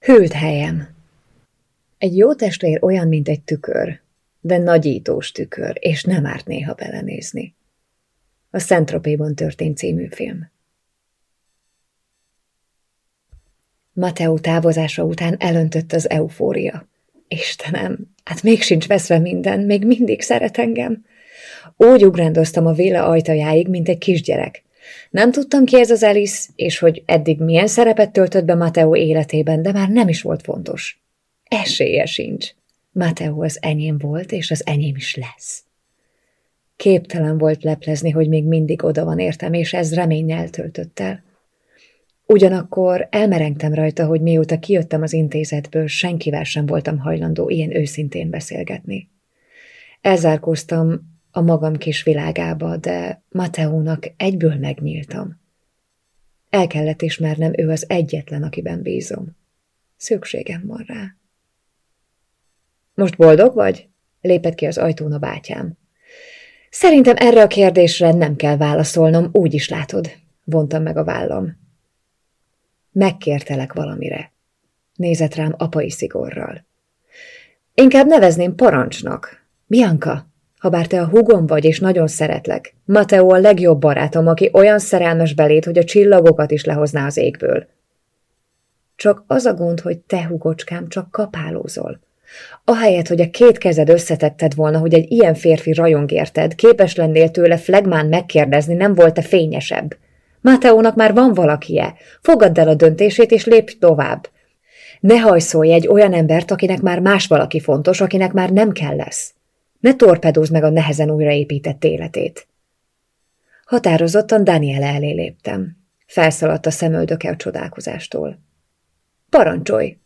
Hűlt helyem. Egy jó testvér olyan, mint egy tükör, de nagyítós tükör, és nem árt néha belenézni. A Szentropéban történt című film. Mateo távozása után elöntött az eufória. Istenem, hát még sincs veszve minden, még mindig szeret engem. Úgy ugrándoztam a véle ajtajáig, mint egy kisgyerek. Nem tudtam ki ez az Alice, és hogy eddig milyen szerepet töltött be Mateo életében, de már nem is volt fontos. Esélye sincs. Mateo az enyém volt, és az enyém is lesz. Képtelen volt leplezni, hogy még mindig oda van értem, és ez reménnyel töltött el. Ugyanakkor elmerengtem rajta, hogy mióta kijöttem az intézetből, senkivel sem voltam hajlandó ilyen őszintén beszélgetni. Elzárkóztam a magam kis világába, de Mateónak egyből megnyíltam. El kellett ismernem, ő az egyetlen, akiben bízom. Szükségem van rá. Most boldog vagy? Lépett ki az ajtón a bátyám. Szerintem erre a kérdésre nem kell válaszolnom, úgy is látod, vontam meg a vállam. Megkértelek valamire. Nézett rám apai szigorral. Inkább nevezném parancsnak. Bianca, habár te a hugom vagy, és nagyon szeretlek. Mateo a legjobb barátom, aki olyan szerelmes belét, hogy a csillagokat is lehozná az égből. Csak az a gond, hogy te, hugocskám, csak kapálózol. Ahelyett, hogy a két kezed összetetted volna, hogy egy ilyen férfi rajong érted, képes lennél tőle flegmán megkérdezni, nem volt-e fényesebb. Máteónak már van valakie. Fogadd el a döntését, és lépj tovább. Ne hajszolj egy olyan embert, akinek már más valaki fontos, akinek már nem kell lesz. Ne torpedózd meg a nehezen újraépített életét. Határozottan Daniel elé léptem. Felszaladt a szemöldöke a csodálkozástól. Parancsolj!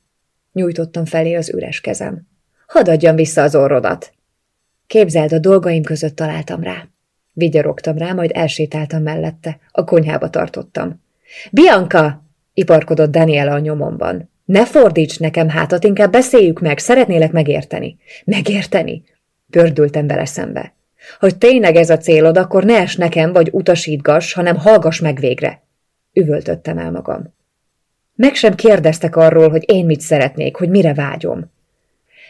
Nyújtottam felé az üres kezem. Hadd adjam vissza az orrodat! Képzeld, a dolgaim között találtam rá. Vigyorogtam rá, majd elsétáltam mellette. A konyhába tartottam. Bianca! iparkodott Daniela a nyomomban. Ne fordíts nekem hátat, inkább beszéljük meg, szeretnélek megérteni. Megérteni? Pördültem bele szembe. Hogy tényleg ez a célod, akkor ne es nekem, vagy utasítgass, hanem hallgass meg végre. Üvöltöttem el magam. Meg sem kérdeztek arról, hogy én mit szeretnék, hogy mire vágyom.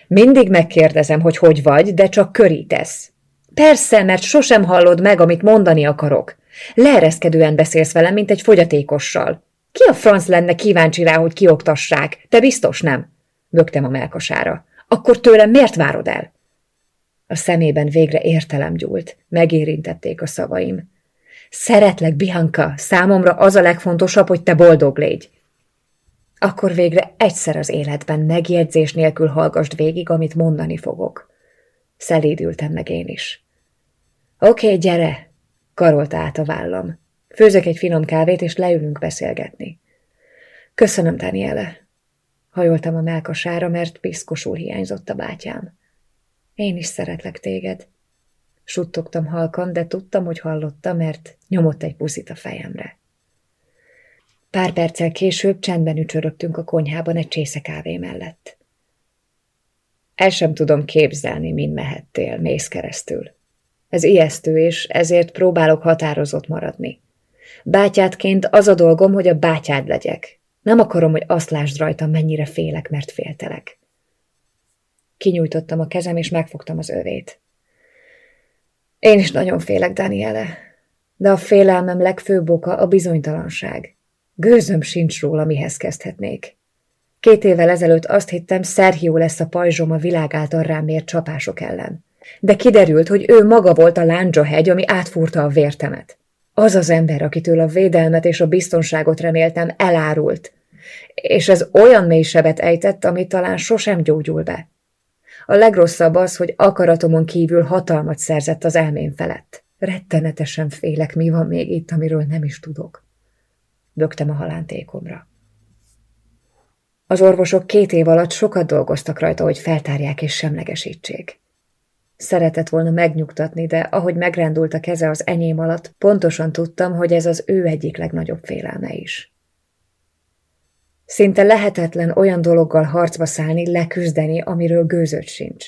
Mindig megkérdezem, hogy hogy vagy, de csak körítesz. Persze, mert sosem hallod meg, amit mondani akarok. Leereszkedően beszélsz velem, mint egy fogyatékossal. Ki a franc lenne kíváncsi rá, hogy kioktassák? Te biztos nem? Bögtem a melkasára. Akkor tőlem miért várod el? A szemében végre értelem gyúlt. Megérintették a szavaim. Szeretlek, Bianca, számomra az a legfontosabb, hogy te boldog légy. Akkor végre egyszer az életben megjegyzés nélkül hallgassd végig, amit mondani fogok. Szelídültem meg én is. Oké, okay, gyere! Karolta át a vállam. Főzök egy finom kávét, és leülünk beszélgetni. Köszönöm, Daniele. Hajoltam a melkasára, mert piszkosul hiányzott a bátyám. Én is szeretlek téged. Suttogtam halkan, de tudtam, hogy hallotta, mert nyomott egy puszit a fejemre. Pár perccel később csendben ücsörögtünk a konyhában egy csésze kávé mellett. El sem tudom képzelni, min mehettél, mész keresztül. Ez ijesztő, és ezért próbálok határozott maradni. Bátyádként az a dolgom, hogy a bátyád legyek. Nem akarom, hogy azt lásd rajtam, mennyire félek, mert féltelek. Kinyújtottam a kezem, és megfogtam az övét. Én is nagyon félek, Daniele, de a félelmem legfőbb oka a bizonytalanság. Gőzöm sincs róla, mihez kezdhetnék. Két évvel ezelőtt azt hittem, Szerhió lesz a pajzsom a világ által rám mért csapások ellen. De kiderült, hogy ő maga volt a lándzsa hegy, ami átfúrta a vértemet. Az az ember, akitől a védelmet és a biztonságot reméltem, elárult. És ez olyan mély sebet ejtett, ami talán sosem gyógyul be. A legrosszabb az, hogy akaratomon kívül hatalmat szerzett az elmém felett. Rettenetesen félek, mi van még itt, amiről nem is tudok. Bögtem a halántékomra. Az orvosok két év alatt sokat dolgoztak rajta, hogy feltárják és semlegesítsék. Szeretett volna megnyugtatni, de ahogy megrendult a keze az enyém alatt, pontosan tudtam, hogy ez az ő egyik legnagyobb félelme is. Szinte lehetetlen olyan dologgal harcba szállni, leküzdeni, amiről gőzött sincs.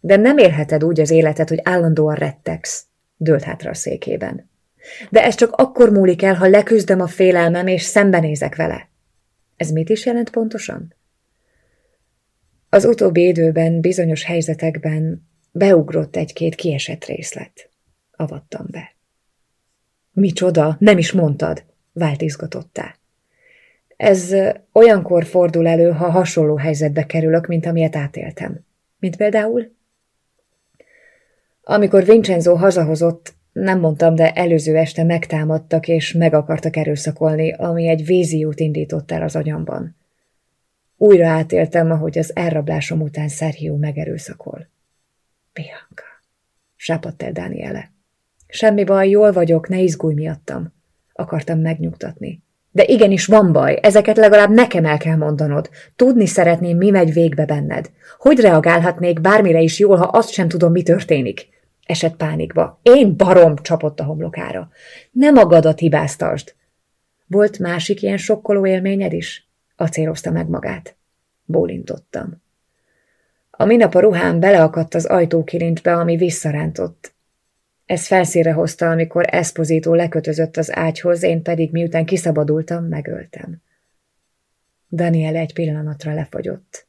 De nem élheted úgy az életet, hogy állandóan rettegsz, dőlt hátra a székében. De ez csak akkor múlik el, ha leküzdöm a félelmem, és szembenézek vele. Ez mit is jelent pontosan? Az utóbbi időben bizonyos helyzetekben beugrott egy-két kiesett részlet. Avattam be. Micsoda, nem is mondtad, vált izgatottá. Ez olyankor fordul elő, ha hasonló helyzetbe kerülök, mint amilyet átéltem. Mint például? Amikor Vincenzo hazahozott, nem mondtam, de előző este megtámadtak és meg akartak erőszakolni, ami egy víziót indított el az agyamban. Újra átéltem, ahogy az elrablásom után Sergio megerőszakol. Bianca, sápadt el Daniele. Semmi baj, jól vagyok, ne izgulj miattam. Akartam megnyugtatni. De igenis van baj, ezeket legalább nekem el kell mondanod. Tudni szeretném, mi megy végbe benned. Hogy reagálhatnék bármire is jól, ha azt sem tudom, mi történik? Esett pánikba. Én barom csapott a homlokára. Nem magadat hibáztasd. Volt másik ilyen sokkoló élményed is? Acélozta meg magát. Bólintottam. A minap a ruhám beleakadt az ajtókilincsbe, ami visszarántott. Ez felszíre hozta, amikor Esposito lekötözött az ágyhoz, én pedig miután kiszabadultam, megöltem. Daniel egy pillanatra lefagyott.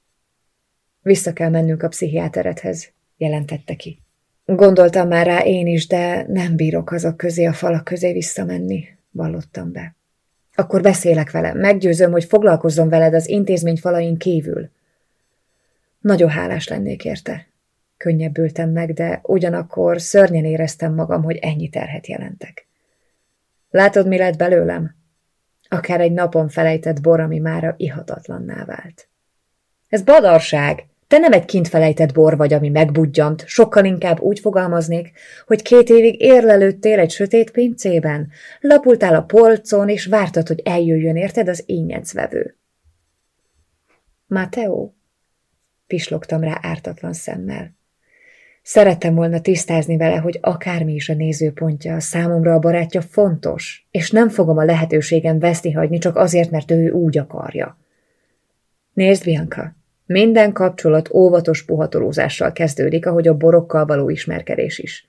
Vissza kell mennünk a pszichiáterethez, jelentette ki. Gondoltam már rá én is, de nem bírok azok közé a falak közé visszamenni, vallottam be. Akkor beszélek vele, meggyőzöm, hogy foglalkozzon veled az intézmény falain kívül. Nagyon hálás lennék érte. Könnyebbültem meg, de ugyanakkor szörnyen éreztem magam, hogy ennyi terhet jelentek. Látod, mi lett belőlem? Akár egy napon felejtett bor, ami mára ihatatlanná vált. Ez badarság! Te nem egy kint felejtett bor vagy, ami megbudjant, sokkal inkább úgy fogalmaznék, hogy két évig érlelődtél egy sötét pincében, lapultál a polcon, és vártad, hogy eljöjjön érted az ényecvevő. Mateo? Pislogtam rá ártatlan szemmel. Szerettem volna tisztázni vele, hogy akármi is a nézőpontja, számomra a barátja fontos, és nem fogom a lehetőségem veszni hagyni csak azért, mert ő úgy akarja. Nézd, Bianca, minden kapcsolat óvatos puhatolózással kezdődik, ahogy a borokkal való ismerkedés is.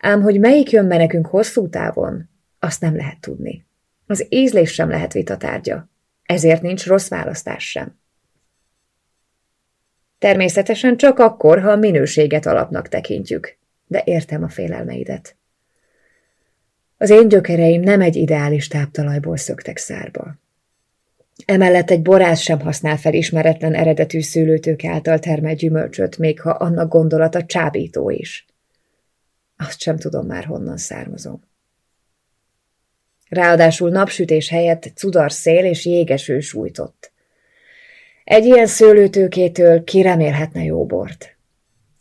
Ám hogy melyik jön be nekünk hosszú távon, azt nem lehet tudni. Az ízlés sem lehet vitatárgya. Ezért nincs rossz választás sem. Természetesen csak akkor, ha a minőséget alapnak tekintjük, de értem a félelmeidet. Az én gyökereim nem egy ideális táptalajból szöktek szárba. Emellett egy borász sem használ fel ismeretlen eredetű szőlőtők által termelt gyümölcsöt, még ha annak gondolata csábító is. Azt sem tudom már, honnan származom. Ráadásul napsütés helyett cudar szél és jégeső sújtott. Egy ilyen szőlőtőkétől kiremélhetne jó bort.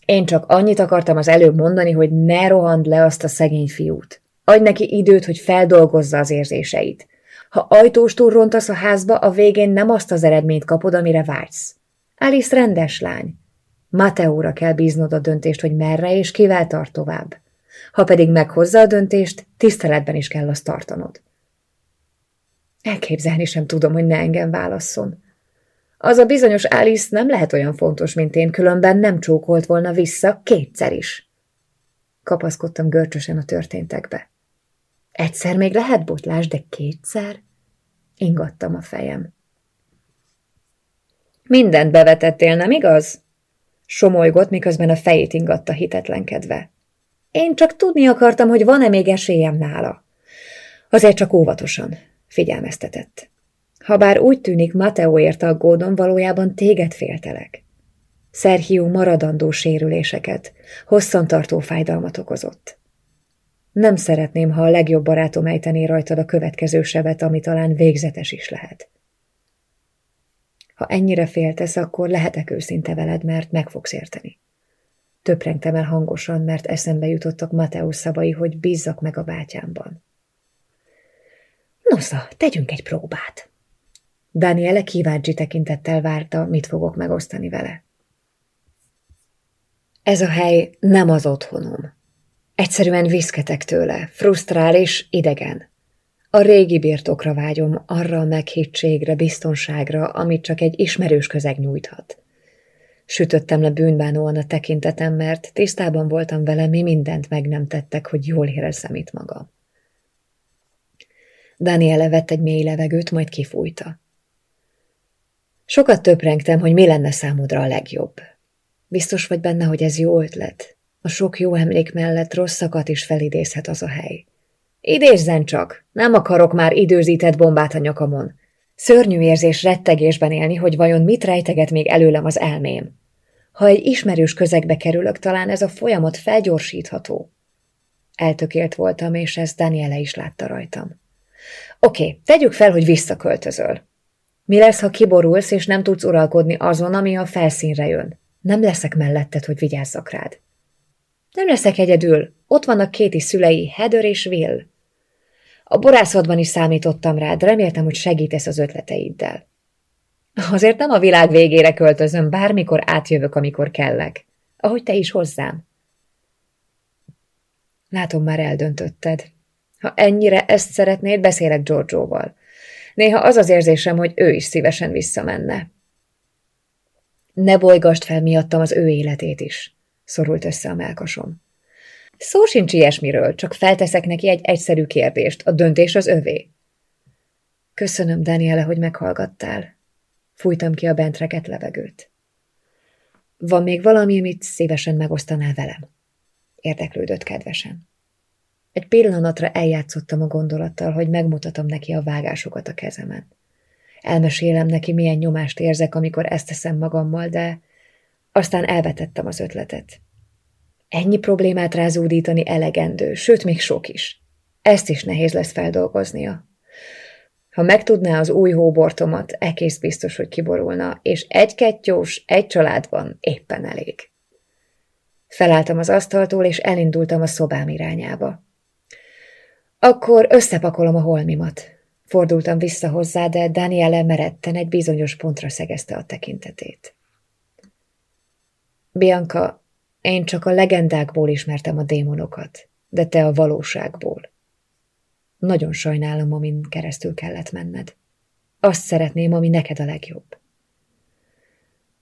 Én csak annyit akartam az előbb mondani, hogy ne rohand le azt a szegény fiút. Adj neki időt, hogy feldolgozza az érzéseit. Ha ajtóstól rontasz a házba, a végén nem azt az eredményt kapod, amire vágysz. Alice rendes lány. Mateóra kell bíznod a döntést, hogy merre és kivel tart tovább. Ha pedig meghozza a döntést, tiszteletben is kell azt tartanod. Elképzelni sem tudom, hogy ne engem válasszon. Az a bizonyos Alice nem lehet olyan fontos, mint én, különben nem csókolt volna vissza kétszer is. Kapaszkodtam görcsösen a történtekbe. Egyszer még lehet botlás, de kétszer? Ingattam a fejem. Mindent bevetettél, nem igaz? Somolygott, miközben a fejét ingatta hitetlenkedve. Én csak tudni akartam, hogy van-e még esélyem nála. Azért csak óvatosan, figyelmeztetett. Habár úgy tűnik, Mateóért aggódom, valójában téged féltelek. Szerhiú maradandó sérüléseket, hosszantartó fájdalmat okozott. Nem szeretném, ha a legjobb barátom ejtené rajtad a következő sebet, ami talán végzetes is lehet. Ha ennyire féltesz, akkor lehetek őszinte veled, mert meg fogsz érteni. Töprengtem el hangosan, mert eszembe jutottak Mateusz szavai, hogy bízzak meg a bátyámban. Nosza, tegyünk egy próbát. Daniele kíváncsi tekintettel várta, mit fogok megosztani vele. Ez a hely nem az otthonom. Egyszerűen viszketek tőle, frusztrál és idegen. A régi birtokra vágyom, arra a meghittségre, biztonságra, amit csak egy ismerős közeg nyújthat. Sütöttem le bűnbánóan a tekintetem, mert tisztában voltam vele, mi mindent meg nem tettek, hogy jól érezzem itt magam. Daniele vett egy mély levegőt, majd kifújta. Sokat töprengtem, hogy mi lenne számodra a legjobb. Biztos vagy benne, hogy ez jó ötlet. A sok jó emlék mellett rosszakat is felidézhet az a hely. Idézzen csak, nem akarok már időzített bombát a nyakamon. Szörnyű érzés rettegésben élni, hogy vajon mit rejteget még előlem az elmém. Ha egy ismerős közegbe kerülök, talán ez a folyamat felgyorsítható. Eltökélt voltam, és ezt Daniele is látta rajtam. Oké, tegyük fel, hogy visszaköltözöl. Mi lesz, ha kiborulsz, és nem tudsz uralkodni azon, ami a felszínre jön? Nem leszek melletted, hogy vigyázzak rád. Nem leszek egyedül. Ott vannak kéti szülei, Heather és Will. A borászatban is számítottam rád, reméltem, hogy segítesz az ötleteiddel. Azért nem a világ végére költözöm, bármikor átjövök, amikor kellek. Ahogy te is hozzám. Látom, már eldöntötted. Ha ennyire ezt szeretnéd, beszélek Giorgioval. Néha az az érzésem, hogy ő is szívesen visszamenne. Ne bolygast fel miattam az ő életét is, szorult össze a melkasom. Szó sincs ilyesmiről, csak felteszek neki egy egyszerű kérdést. A döntés az övé. Köszönöm, Daniele, hogy meghallgattál. Fújtam ki a bentreket levegőt. Van még valami, amit szívesen megosztanál velem? Érdeklődött kedvesen. Egy pillanatra eljátszottam a gondolattal, hogy megmutatom neki a vágásokat a kezemen. Elmesélem neki, milyen nyomást érzek, amikor ezt teszem magammal, de aztán elvetettem az ötletet. Ennyi problémát rázúdítani elegendő, sőt, még sok is. Ezt is nehéz lesz feldolgoznia. Ha megtudná az új hóbortomat, egész biztos, hogy kiborulna, és egy kettyós, egy családban éppen elég. Felálltam az asztaltól, és elindultam a szobám irányába. Akkor összepakolom a holmimat. Fordultam vissza hozzá, de Daniele meredten egy bizonyos pontra szegezte a tekintetét. Bianca, én csak a legendákból ismertem a démonokat, de te a valóságból. Nagyon sajnálom, amin keresztül kellett menned. Azt szeretném, ami neked a legjobb.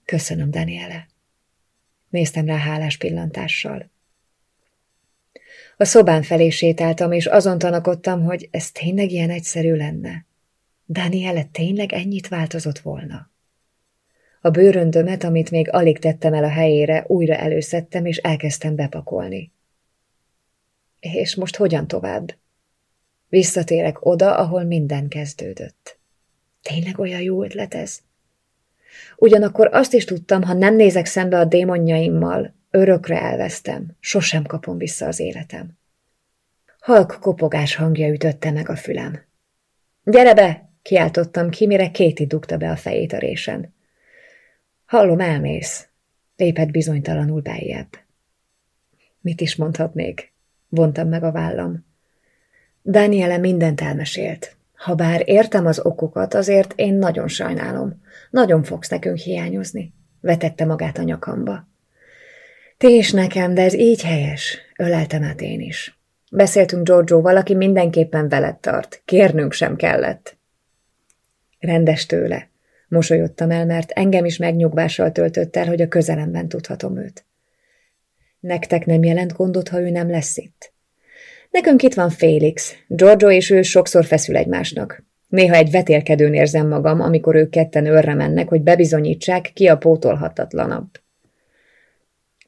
Köszönöm, Daniele. Néztem rá hálás pillantással. A szobán felé sétáltam, és azon tanakodtam, hogy ez tényleg ilyen egyszerű lenne. Daniele tényleg ennyit változott volna? A bőröndömet, amit még alig tettem el a helyére, újra előszedtem, és elkezdtem bepakolni. És most hogyan tovább? Visszatérek oda, ahol minden kezdődött. Tényleg olyan jó ötlet ez? Ugyanakkor azt is tudtam, ha nem nézek szembe a démonjaimmal, örökre elvesztem, sosem kapom vissza az életem. Halk kopogás hangja ütötte meg a fülem. Gyere be! kiáltottam ki, mire Kéti dugta be a fejét a résen. Hallom, elmész. Lépett bizonytalanul beljebb. Mit is mondhatnék? Vontam meg a vállam. Daniele mindent elmesélt. Habár értem az okokat, azért én nagyon sajnálom. Nagyon fogsz nekünk hiányozni. Vetette magát a nyakamba. Te is nekem, de ez így helyes. Öleltem át én is. Beszéltünk Giorgio, valaki mindenképpen veled tart. Kérnünk sem kellett. Rendes tőle. Mosolyodtam el, mert engem is megnyugvással töltött el, hogy a közelemben tudhatom őt. Nektek nem jelent gondot, ha ő nem lesz itt? Nekünk itt van Félix. Giorgio és ő sokszor feszül egymásnak. Néha egy vetélkedőn érzem magam, amikor ők ketten őrre mennek, hogy bebizonyítsák, ki a pótolhatatlanabb.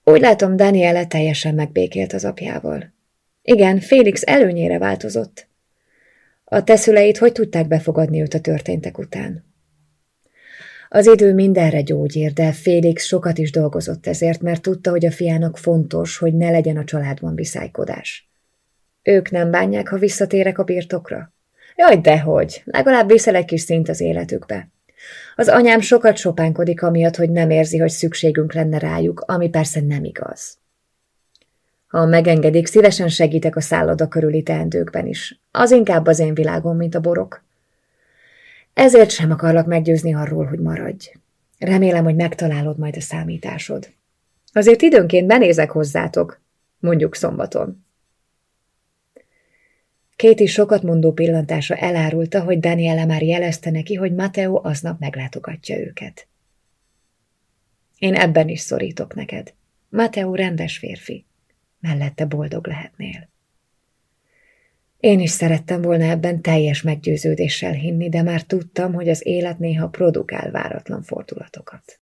Úgy látom, Daniele teljesen megbékélt az apjával. Igen, Félix előnyére változott. A teszüleit hogy tudták befogadni őt a történtek után? Az idő mindenre gyógyír, de Félix sokat is dolgozott ezért, mert tudta, hogy a fiának fontos, hogy ne legyen a családban viszálykodás. Ők nem bánják, ha visszatérek a birtokra? Jaj, dehogy, legalább viszel egy kis szint az életükbe. Az anyám sokat sopánkodik amiatt, hogy nem érzi, hogy szükségünk lenne rájuk, ami persze nem igaz. Ha megengedik, szívesen segítek a szálloda körüli teendőkben is. Az inkább az én világom, mint a borok. Ezért sem akarlak meggyőzni arról, hogy maradj. Remélem, hogy megtalálod majd a számításod. Azért időnként benézek hozzátok, mondjuk szombaton. Kéti sokat mondó pillantása elárulta, hogy Daniela már jelezte neki, hogy Mateo aznap meglátogatja őket. Én ebben is szorítok neked. Mateo rendes férfi mellette boldog lehetnél. Én is szerettem volna ebben teljes meggyőződéssel hinni, de már tudtam, hogy az élet néha produkál váratlan fordulatokat.